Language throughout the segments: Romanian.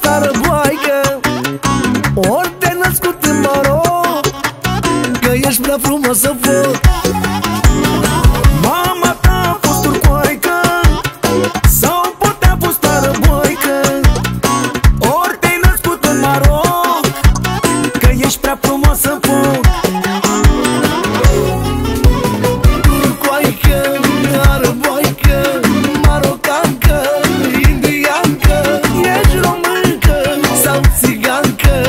stară boaică Ori te-ai născut în maro Că ești prea frumos să văd. Mama ta a fost turcoaică Sau poate a fost stară boaică Ori te-ai născut în maro Că ești prea frumos să văd. Because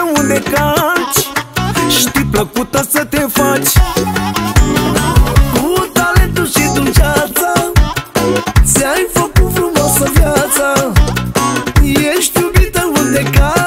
de unde calci Știi plăcută să te faci. Cu talentul și dulceața Ți-ai făcut frumoasă viața. Ești iubită unde calci